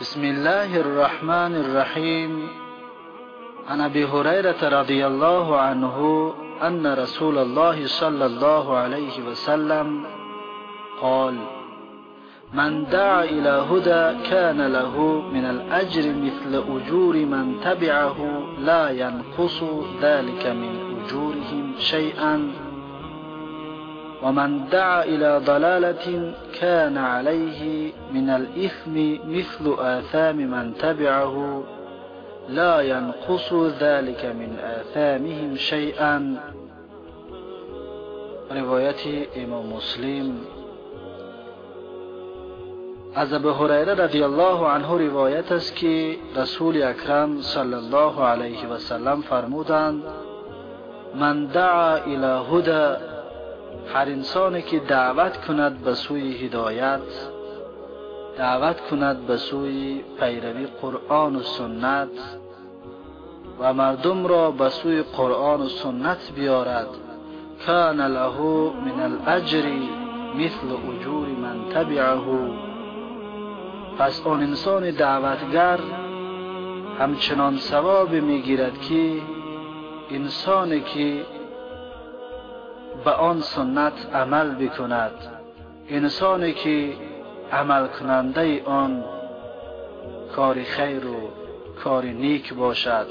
بسم الله الرحمن الرحيم عن ابي هريره رضي الله عنه ان رسول الله صلى الله عليه وسلم قال من دعا إلى هدى كان له من الاجر مثل اجور من تبعه لا ينقص ذلك من اجورهم شيئا ومن دعا إلى ضلالة كان عليه من الإثم مثل آثام من تبعه. لا ينقص ذلك من آثامهم شيئا. روایت إمام مسلم. از ابو هریره رضی الله عنه روایت است که رسول اکرم صلی الله علیه و سلم فرمودند من دعا إلى هدى هر انسانی که دعوت کند به سوی هدایت دعوت کند به سوی پیروی قرآن و سنت و مردم را به سوی قرآن و سنت بیارد. کان له من الاجر مثل اجور من تبعه. پس آن انسان دعوتگر همچنان ثواب می‌گیرد که انسانی که به آن سنت عمل بکند. انسانی که عمل کننده آن کار خیر و کار نیک باشد.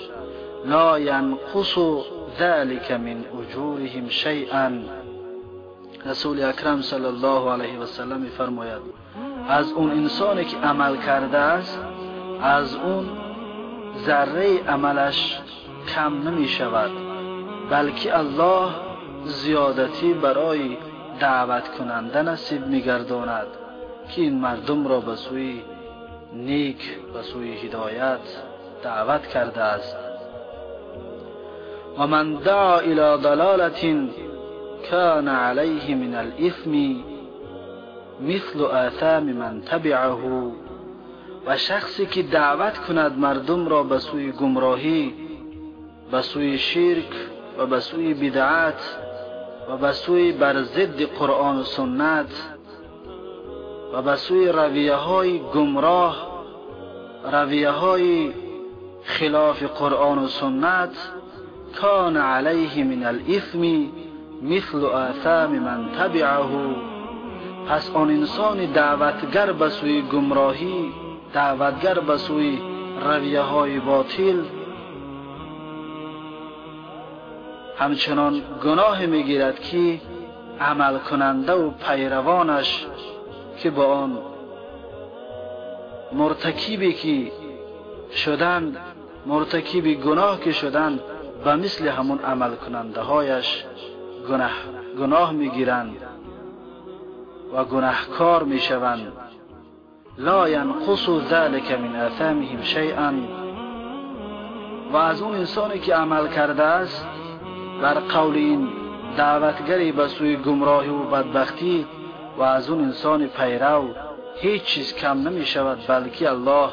لا ینقص ذلك من اجورهم شیئا. رسول اکرم صلی الله علیه و سلم فرماید از اون انسانی که عمل کرده است از اون ذره عملش کم نمی شود بلکه الله زیادتی برای دعوت کننده نصیب میگرداند که این مردم را به سوی نیک به سوی هدایت دعوت کرده است. و من دعا الى ضلالت کان علیه من الاثم مثل آثام من تبعه و شخصی که دعوت کند مردم را به سوی گمراهی به سوی شرک و به سوی بدعت و به سوی بر ضد قرآن و سنت و به سوی رویه های گمراه رویه های خلاف قرآن و سنت کان علیه من الاثم مثل آثام من تبعه. پس آن انسان دعوتگر به سوی گمراهی دعوتگر به سوی رویه های باطل همچنان گناه می‌گیرد که عمل کننده و پیروانش که با آن مرتکبی که شدن مرتکب گناه که شدن به مثل همون عمل کننده هایش گناه, گناه می‌گیرند و گناهکار می‌شوند. لا ینقص ذلك من اثامهم شیئا. و از اون انسانی که عمل کرده است بر قول این دعوتگری به سوی گمراهی و بدبختی و از اون انسان پیرو هیچ چیز کم نمی شود بلکه الله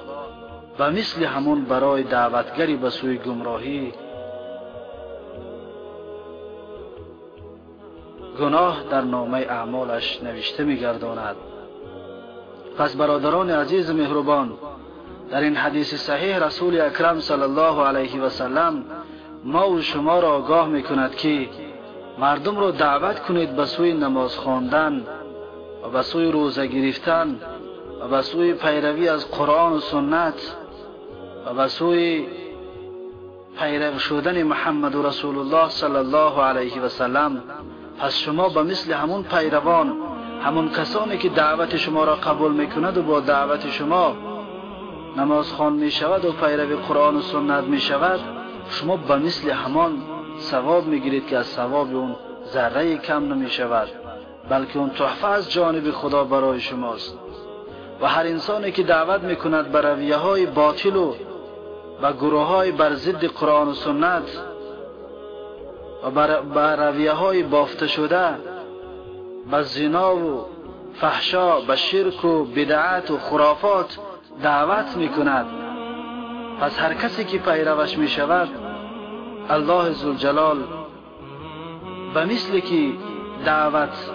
به مثل همون برای دعوتگری به سوی گمراهی گناه در نامه اعمالش نوشته می گرداند پس برادران عزیز مهربان در این حدیث صحیح رسول اکرم صلی الله علیه و سلم ما و شما را آگاه می کند که مردم را دعوت کنید به سوی نماز خواندن و به سوی روزه گرفتن و به سوی پیروی از قرآن و سنت و به سوی پیرو شدن محمد و رسول الله صلی الله علیه و سلم. پس شما به مثل همون پیروان همون کسانی که دعوت شما را قبول می‌کند و با دعوت شما نماز خوان می شود و پیروی قرآن و سنت می شود شما به مثل همان ثواب می‌گیرید که از ثواب اون ذره کم نمی شود بلکه اون تحفه از جانب خدا برای شماست. و هر انسانی که دعوت می‌کند به رویه های باطل و به گروه های بر ضد قرآن و سنت و به رویه های بافته شده به زنا و فحشا به شرک و بدعت و خرافات دعوت می‌کند. پس هر کسی که پیروش می شود الله زلجلال به مثل که دعوت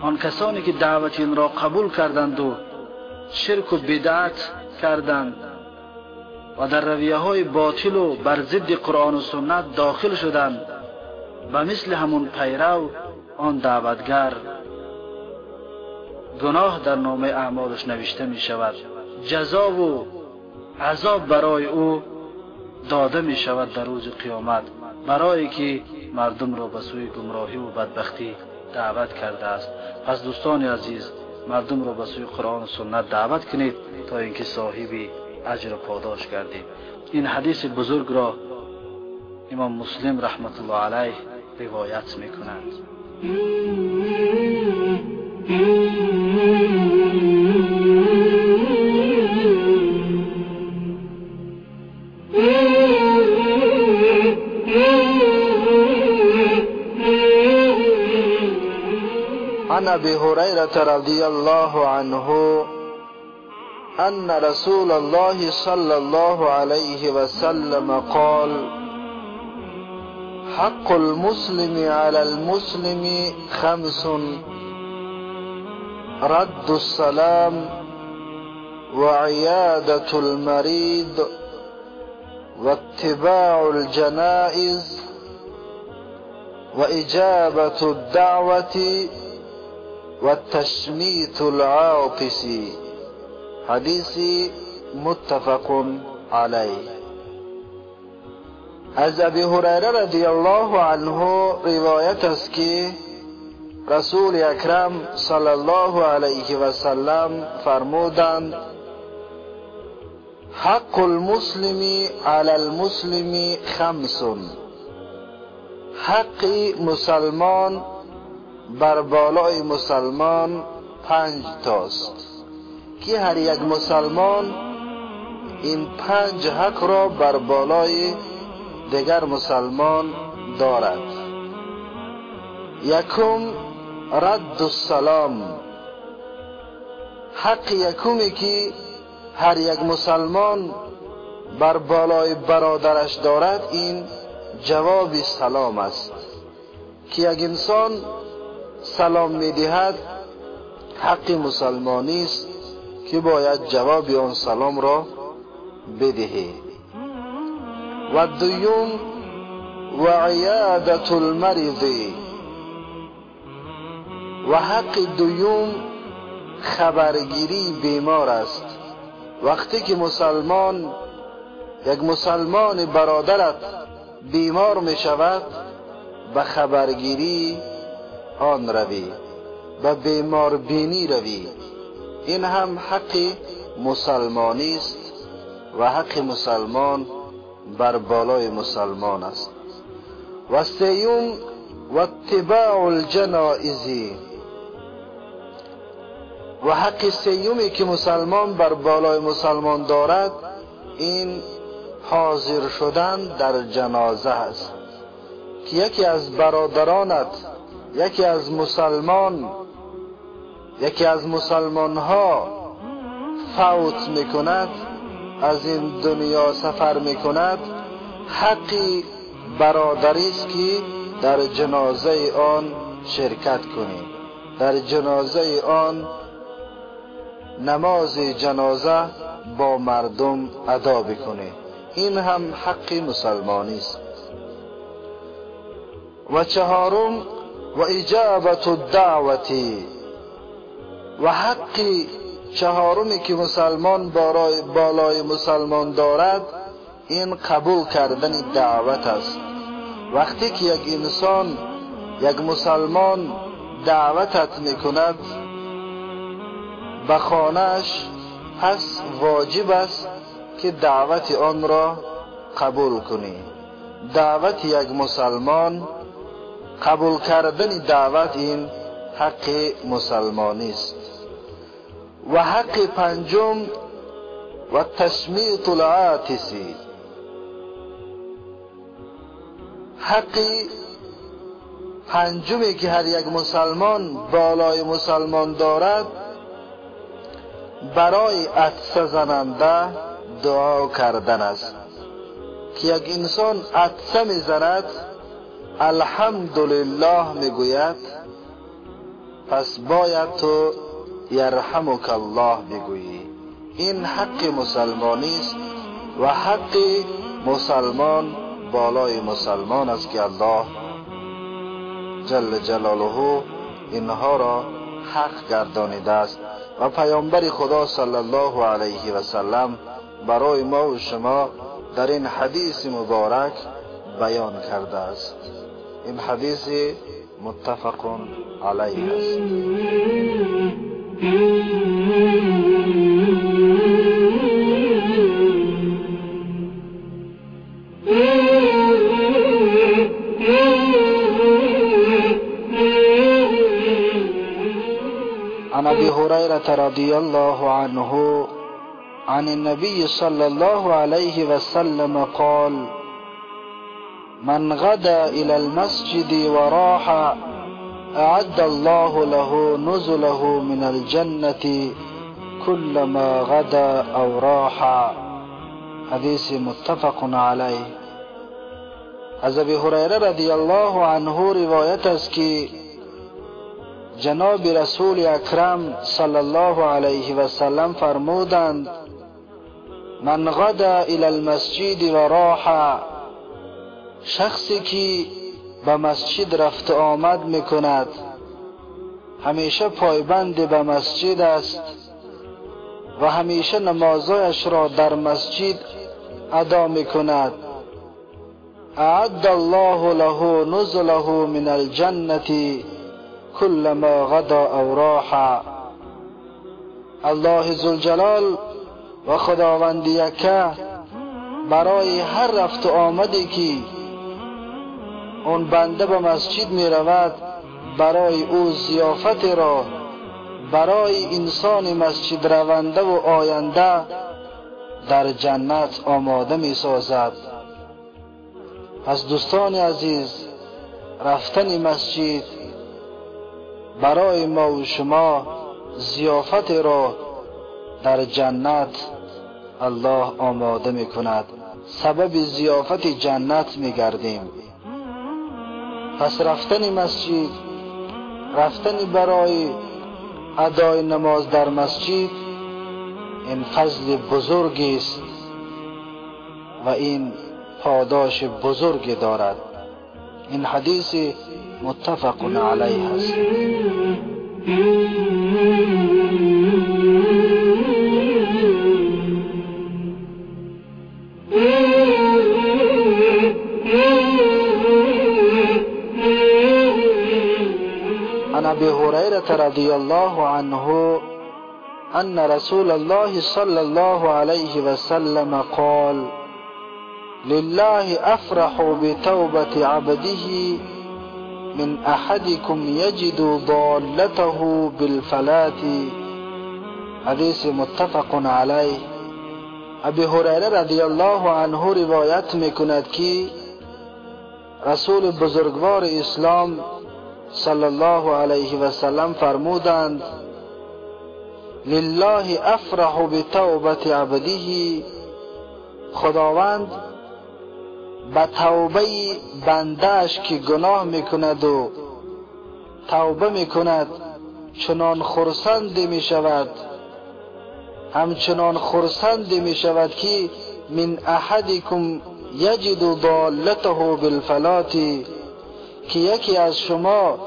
آن کسانی که دعوت این را قبول کردند و شرک و بدعت کردند و در رویه های باطل و بر ضد قرآن و سنت داخل شدند و مثل همون پیرو آن دعوتگر گناه در نامه اعمالش نوشته می شود. جزا و عذاب برای او داده می شود در روز قیامت برای که مردم را به سوی گمراهی و بدبختی دعوت کرده است. پس دوستان عزیز مردم را به سوی قرآن و سنت دعوت کنید تا اینکه صاحبی اجر پاداش گردید. این حدیث بزرگ را امام مسلم رحمت الله علیه روایت می کند عن أبي هريرة رضي الله عنه أن رسول الله صلى الله عليه وسلم قال حق المسلم على المسلم خمس. رد السلام وعيادة المريض واتباع الجنائز وإجابة الدعوة والتشميت العاطس. حديث متفق عليه. از ابی هریره رضی الله عنه روایت است که رسول اکرم صلی الله علیه و سلم حق المسلم علی المسلم خمس. حق مسلمان بر بالای مسلمان پنج تاست. که هر یک مسلمان این پنج حق را بر بالای دیگر مسلمان دارد. یکم رد السلام. حق یکمی که هر یک مسلمان بر بالای برادرش دارد این جواب سلام است. که یک انسان سلام می‌دهد حق مسلمانی است که باید جواب آن سلام را بدهی و دویم و عیادت المرض. و حق دویم خبرگیری بیمار است. وقتی که مسلمان یک مسلمان برادرت بیمار می شود به خبرگیری آن روی و بیمار بینی روی. این هم حق مسلمانی است و حق مسلمان بر بالای مسلمان است. و سیوم و اتباع الجنائزی و حق سیومی که مسلمان بر بالای مسلمان دارد این حاضر شدن در جنازه است. که یکی از برادرانت یکی از مسلمان یکی از مسلمان ها فوت می‌کند از این دنیا سفر می‌کند. حقی برادری است که در جنازه آن شرکت کنی. در جنازه آن نماز جنازه با مردم ادا بکنی. این هم حق مسلمانی است. و چهارم و اجابت الدعوتی و حقی چهارمی که مسلمان بالای مسلمان دارد این قبول کردن دعوت است. وقتی که یک انسان یک مسلمان دعوتت می‌کند به خانهش پس واجب است که دعوت آن را قبول کنی. دعوت یک مسلمان قبول کردن دعوت این حق مسلمانی است و حق پنجم و تشمیت العاتسی حق پنجمی که هر یک مسلمان بالای مسلمان دارد برای عطسه زننده دعا کردن است. که یک انسان عطسه می‌زند الحمدلله می‌گوید پس باید تو یرحمک الله بگویی این حق مسلمانی است و حق مسلمان بالای مسلمان است که الله جل جلاله اینها را حق گردانیده است و پیامبر خدا صلی الله علیه و سلم برای ما و شما در این حدیث مبارک بیان کرده است این حدیث متفق است عن أبي هريرة رضي الله عنه عن النبي صلى الله عليه وسلم قال من غدا إلى المسجد وراح أعد الله له نزله من الجنة كلما غدا أو راح. حدیث متفق علیه از ابی هریره رضی الله عنه روایت است که جناب رسول اکرم صلی الله علیه و سلم فرمودند من غدا إلى المسجد و راح شخصی که به مسجد رفت آمد می‌کند همیشه پایبند به مسجد است و همیشه نمازایش را در مسجد ادا می‌کند. اعد الله له نزله من الجنه كلما غدا او راح الله ذوالجلال و خداوند یکه برای هر رفت آمدی که اون بنده به مسجد می رود برای او زیافت را برای انسان مسجد رونده و آینده در جنت آماده می سازد پس دوستان عزیز رفتن مسجد برای ما و شما زیافت را در جنت الله آماده می کند سبب زیافت جنت می گردیم پس رفتن مسجد رفتن برای ادای نماز در مسجد این فضل بزرگی است و این پاداش بزرگی دارد. این حدیث متفق علیه است. عن أبي هريرة رضي الله عنه أن رسول الله صلى الله عليه وسلم قال لله أفرح بتوبة عبده من أحدكم يجد ضالته بالفلات حدیث متفق علیه ابی هریره رضی الله عنه روایت میکند که رسول بزرگوار إسلام صلی الله علیه و سلم فرمودند لله افرح بتوبت عبده خداوند به توبه بندهش که گناه می‌کند و توبه می‌کند چنان خرسند می شود همچنان خرسند می شود که من احدکم یجد ضالته بالفلات که یکی از شما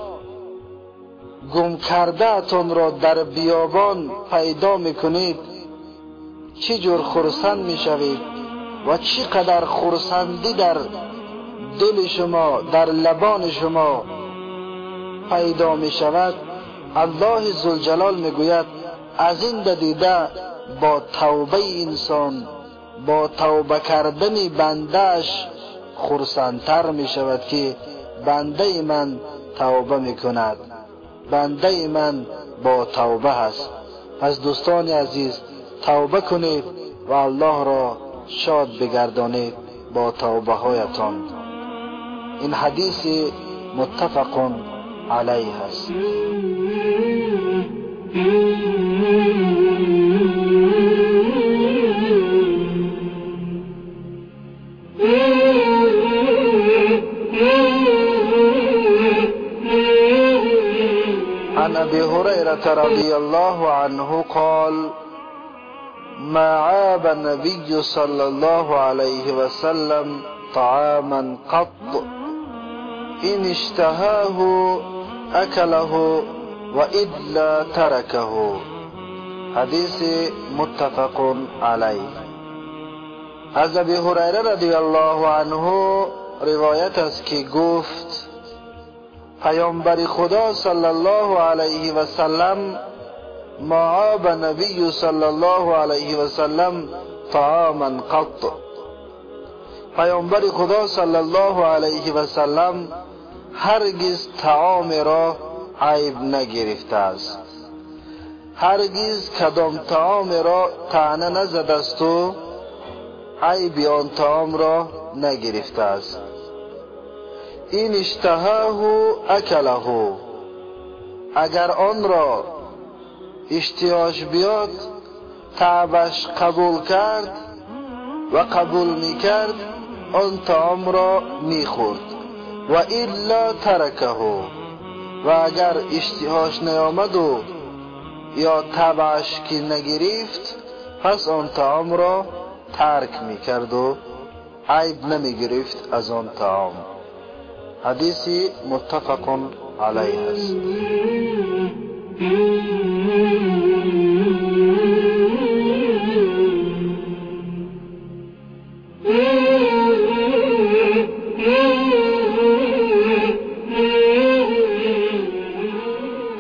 گم کرده اتون را در بیابان پیدا می‌کنید چی جور خرسند می‌شوید و چقدر خرسندی در دل شما در لبان شما پیدا می شود الله زلجلال می گوید از این دیده با توبه انسان با توبه کردن بندهش خرسندتر می شود که بنده من توبه می کند بنده من با توبه هست پس دوستان عزیز توبه کنید و الله را شاد بگردانید با توبه هایتان این حدیث متفق علیه است. عن أبي هريرة رضي الله عنه قال ما عاب النبي صلى الله عليه وسلم طعاما قط إن اشتهاه أكله وإلا تركه. حدیث متفق علیه از ابی هریره رضی الله عنه روایت است که گفت پیامبر خدا صلی الله علیه و سلم معاب نبی صلی الله علیه و سلم طعاما قط. پیامبر خدا صلی الله علیه و سلم هرگز طعام را عیب نگرفته است. هرگز کدام طعام را تعنه نزده است و عیب آن طعام را نگرفته است. این اشتهاه اکله. اگر آن را اشتیاش بیاد تعبش قبول کرد و قبول می‌کرد آن طعام را می‌خورد. و الا ترکه. و اگر اشتهاش نیامد و یا تبعش که نگرفت پس آن طعام را ترک می‌کرد و عیب نمی‌گرفت از آن طعام. حدیثی متفق است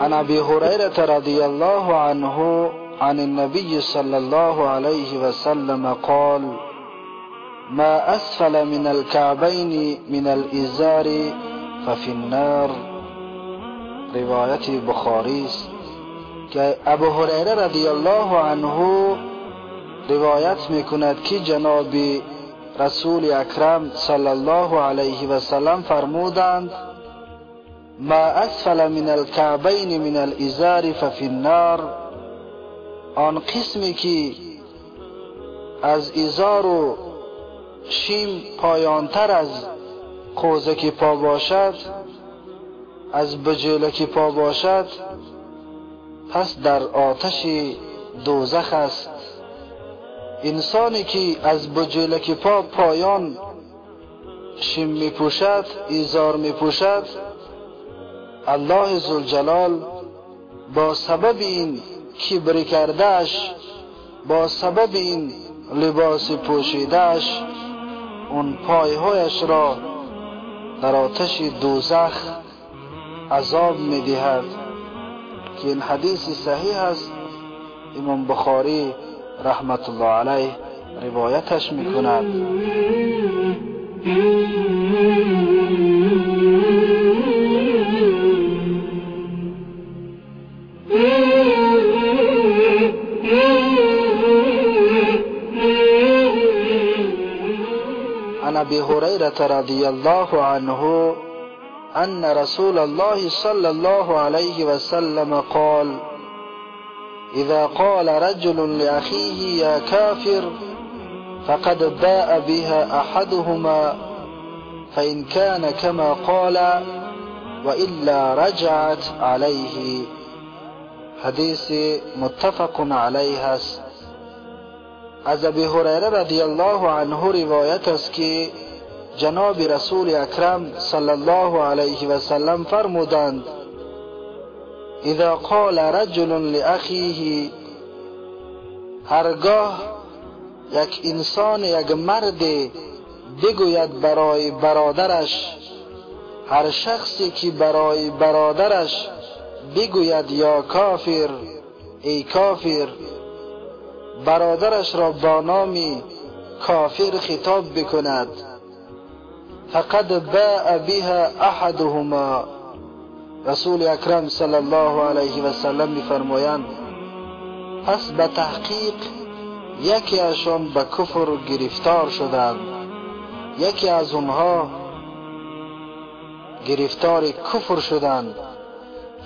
عن أبي هريرة رضي الله عنه عن النبي صلى الله عليه وسلم قال ما أسفل من الكعبين من الإزار ففي النار. روایت بخاری أبو هریره رضی الله عنه روایت میکند که جناب رسول اکرم صلی الله علیه و سلم فرمودند ما أسفل من الكعبین من الإزار ففي النار. آن قسمی که از ازار و شیم پایانتر از قوزک پا باشد از بجلک پا باشد پس در آتش دوزخ است. انسانی که از بجلک پا پایان شیم می پوشد ایزار می پوشد الله زلجلال با سبب این کبر کردهش با سبب این لباس پوشیدهش اون پایهایش را در آتش دوزخ عذاب می‌دهد. که این حدیث صحیح است. امام بخاری رحمت الله علیه روایتش می‌کند. عن أبي هريرة رضي الله عنه أن رسول الله صلى الله عليه وسلم قال إذا قال رجل لأخيه يا كافر فقد باء بها أحدهما فإن كان كما قال وإلا رجعت عليه. حدیث متفق علیه است از ابی هریره رضی الله عنه روایت است که جناب رسول اکرم صلی الله علیه و سلم فرمودند اذا قال رجل لاخیه هرگاه یک انسان یک مرد بگوید برای برادرش هر شخصی که برای برادرش بگوید یا کافر ای کافر برادرش را با نام کافر خطاب بکند. فقد باء بها احدهما. رسول اکرم صلی الله علیه و سلم میفرمایند پس به تحقیق یکی ازشان به کفر گرفتار شدند. یکی از اونها گرفتار کفر شدند.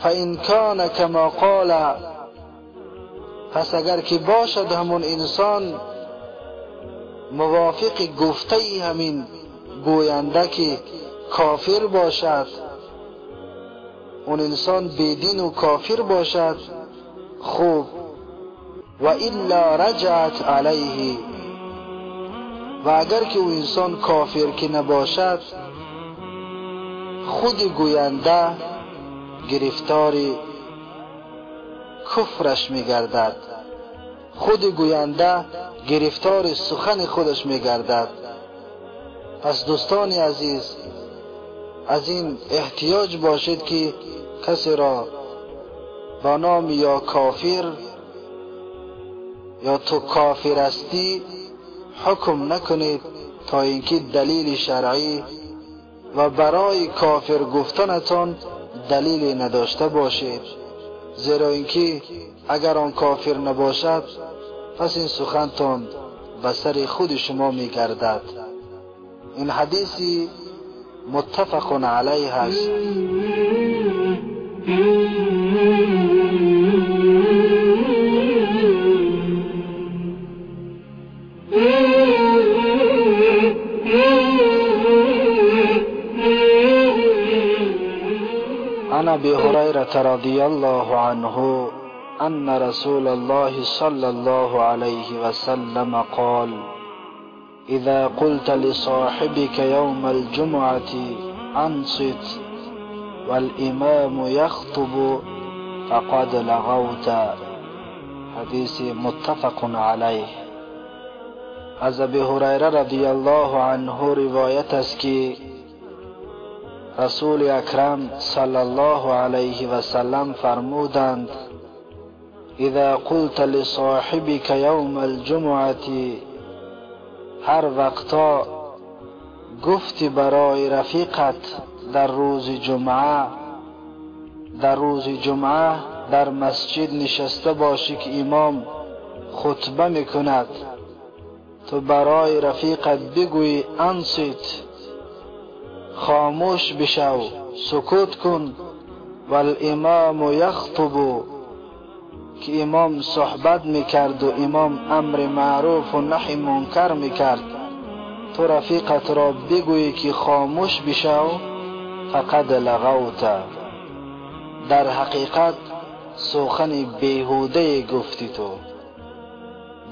فان کان کما قال پس اگر که باشد همون انسان موافق گفته همین گوینده که کافر باشد اون انسان بیدین و کافر باشد خوب. و الا رجعت علیه. و اگر که او انسان کافر که نباشد خود گوینده گرفتار کفرش میگردد. خود گوینده گرفتار سخن خودش میگردد. پس دوستان عزیز از این احتیاج باشد که کسی را با نام یا کافر یا تو کافر هستی حکم نکنید تا اینکه دلیل شرعی و برای کافر گفتنتان دلیل نداشته باشید. زیرا اینکه اگر آن کافر نباشد پس این سخنتان به سر خود شما میگردد. این حدیثی متفق علیه است. عن أبي هريرة رضي الله عنه أن رسول الله صلى الله عليه وسلم قال إذا قلت لصاحبك يوم الجمعة أنصت والإمام يخطب فقد لغوت حديث متفق عليه. از ابی هریره رضی الله عنه روایت است که رسول اکرم صلی الله علیه و سلم فرمودند اذا قلت لصاحبك یوم الجمعه هر وقتا گفتی برای رفیقت در روز جمعه در روز جمعه در مسجد نشسته باشی که امام خطبه می‌کند تو برای رفیقت بگوی انصت خاموش بشو سکوت کن. والامام یخطب که امام صحبت می‌کرد و امام امر معروف و نحی منکر می‌کرد. تو رفیقت را بگویی که خاموش بشو فقد لغوت. در حقیقت سخن بیهوده گفتی تو.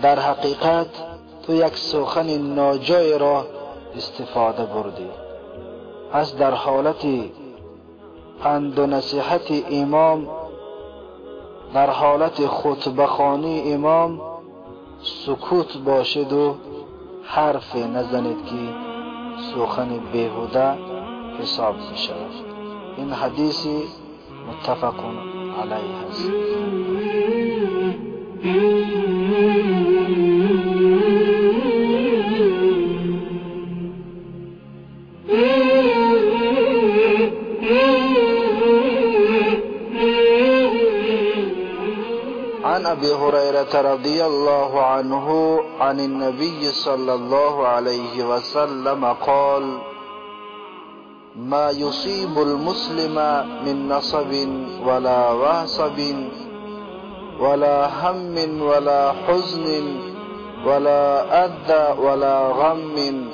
در حقیقت تو یک سخن ناجای را استفاده بردی. پس در حالت پند و نصیحت امام در حالت خطبخانی امام سکوت باشد و حرف نزنید که سخن بیهوده حساب می شود این حدیثی متفق علیه است. عن أبي هريرة رضي الله عنه عن النبي صلى الله عليه وسلم قال ما يصيب المسلم من نصب ولا وهصب ولا هم ولا حزن ولا أذى ولا غم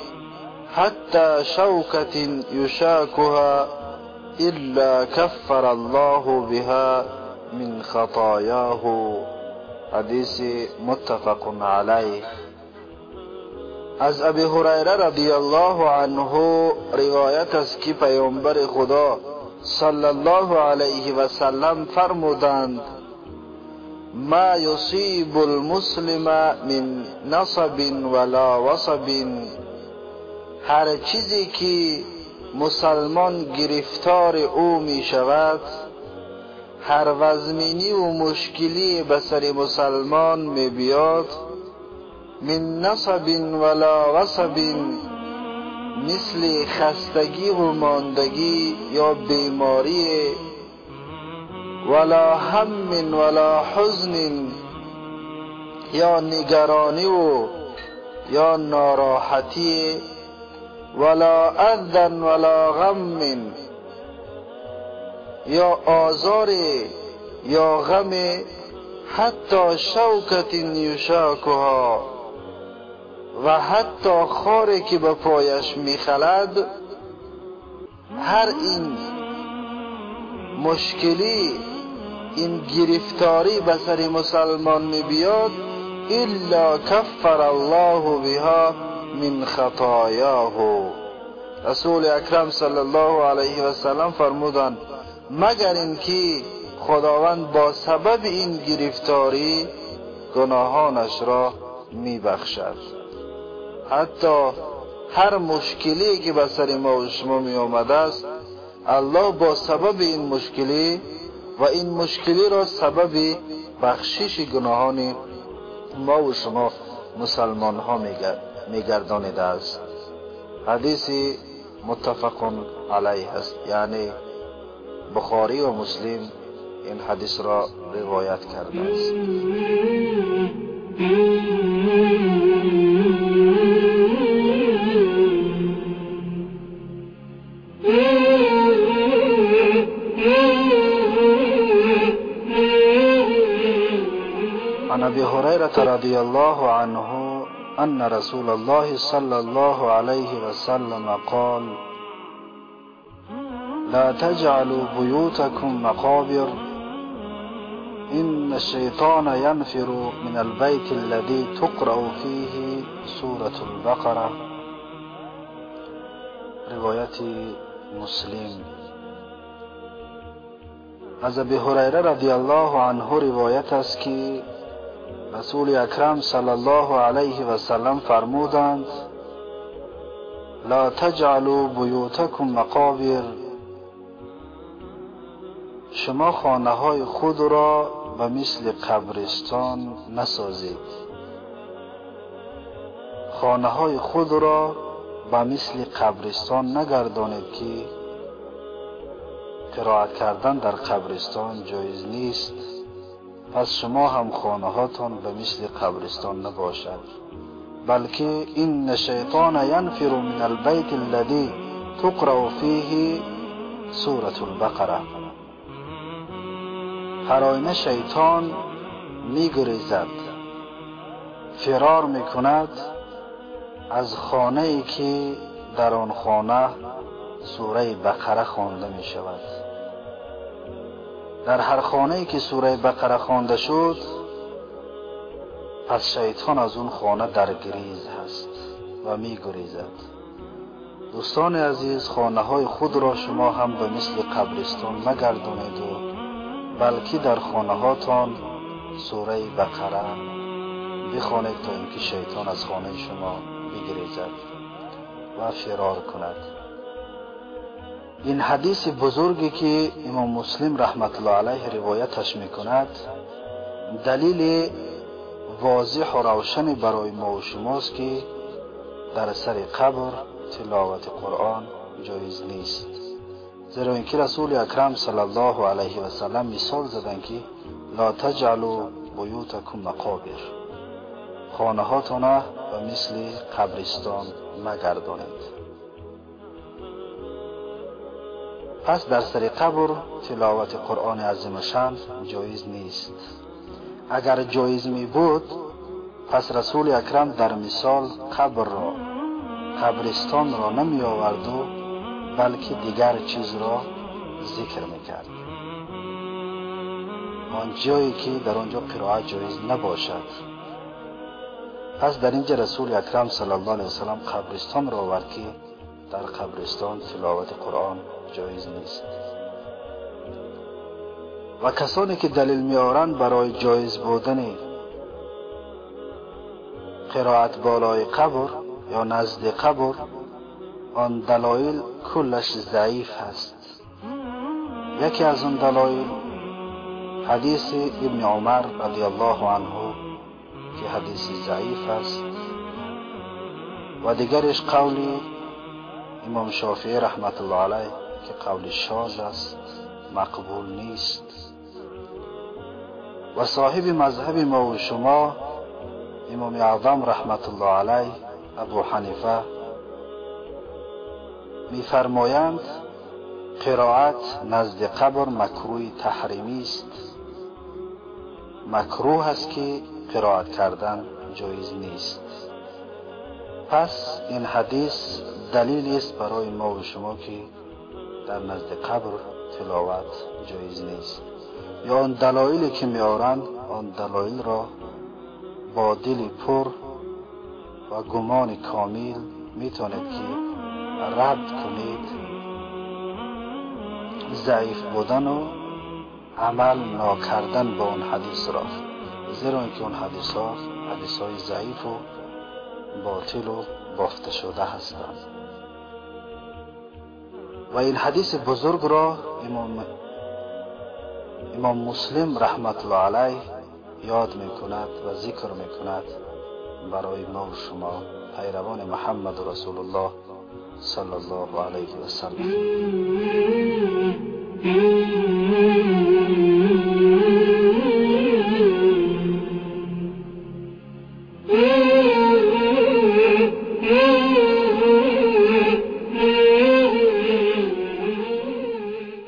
حتى شوكة يشاكها إلا كفر الله بها من خطاياه. حديث متفق عليه از ابی هریره رضی الله عنه روایت است که پیامبر خدا صلی الله علیه و سلم فرمودند ما یصیب المسلم من نصب ولا وصب. هر چیزی که مسلمان گرفتار او می شود هر وزمینی و مشکلی به سر مسلمان می بیاد من نصب ولا غصب مثل خستگی و ماندگی یا بیماری ولا هم ولا حزن یا نگرانی و یا ناراحتی ولا اذن ولا غم. یا آزار یا غم حتی شوکت یشاکها و حتی خاری که به پایش میخلد هر این مشکلی این گرفتاری به سر مسلمان می بیاد الا کفر الله بها من خطایاه. رسول اکرم صلی الله علیه و سلم فرمودند مگر اینکه خداوند با سبب این گرفتاری گناهانش را میبخشد. حتی هر مشکلی که به سر ما و شما می آمده است الله با سبب این مشکلی و این مشکلی را سبب بخشش گناهان ما و شما مسلمان ها میگردانیده است. حدیث متفق علیه است. یعنی بخاری و مسلم این حدیث را روایت کرده است. عن ابي هريره رضي الله عنه ان رسول الله صلى الله عليه وسلم قال لا تجعلوا بيوتكم مقابر. إن الشيطان ينفر من البيت الذي تقرأ فيه سورة البقرة. رواية مسلم. از ابی هریره رضی الله عنه روایت است که رسول اکرم صلی الله علیه و سلم فرمودند لا تجعلوا بیوتکم مقابر. شما خانه های خود را به مثل قبرستان نسازید. خانه های خود را به مثل قبرستان نگردانید که قرائت کردن در قبرستان جایز نیست. پس شما هم خانه هاتان به مثل قبرستان نباشد. بلکه این شیطان ینفر من البیت الذي تقرأ فیه سورة البقره هر آینه شیطان میگریزد. فرار می‌کند از خانه ای که در آن خانه سوره بقره خوانده می شود در هر خانه ای که سوره بقره خوانده شد پس شیطان از اون خانه در گریز هست و می گریزد دوستان عزیز خانه های خود را شما هم به مثل قبرستان مگردانید و بلکه در خانه هاتان سوره بقره بخوانید تا اینکه شیطان از خانه شما بگریزد و فرار کند. این حدیث بزرگی که امام مسلم رحمت الله علیه روایتش می‌کند دلیل واضح و روشن برای ما و شماست که در سر قبر تلاوت قرآن جایز نیست. زیرا اینکه رسول اکرم صلی الله علیه و سلم مثال زدن که لا تجعلوا بیوتکم مقابر. خانه هاتون و مثل قبرستان مگردانید. پس در سر قبر تلاوت قرآن عظیم شان جایز نیست. اگر جایز می بود پس رسول اکرم در مثال قبر را قبرستان را نمی آورد و بلکه دیگر چیز را ذکر می‌کرد. آن جایی که در آنجا قرائت جایز نباشد. پس در اینجا رسول اکرم صلی الله علیه وسلم قبرستان را آورد که در قبرستان تلاوت قرآن جایز نیست. و کسانی که دلیل میارند برای جایز بودن قرائت بالای قبر یا نزد قبر آن دلایل کلش ضعیف هست یکی از اون دلایل حدیث ابن عمر رضی الله عنه که حدیث ضعیف است. و دیگرش قول امام شافعی رحمت الله علیه که قول شاز است مقبول نیست. و صاحب مذهب ما و شما امام اعظم رحمت الله علیه ابو حنیفه میفرمایند قرائت نزد قبر مکروه تحریمی است. مکروه است که قرائت کردن جایز نیست. پس این حدیث دلیل است برای ما و شما که در نزد قبر تلاوت جایز نیست. یا آن دلایلی که میارند آن دلایل را با دل پر و گمان کامل می‌تونید که رد کنید. ضعیف بودن و عمل ناکردن با اون حدیث را. زیرا اینکه اون حدیث ها حدیث های ضعیف و باطل و بافته شده هستند. و این حدیث بزرگ را امام, امام مسلم رحمت الله علیه یاد می کند و ذکر می کند برای ما و شما پیروان محمد رسول الله صلی الله علیه و سلم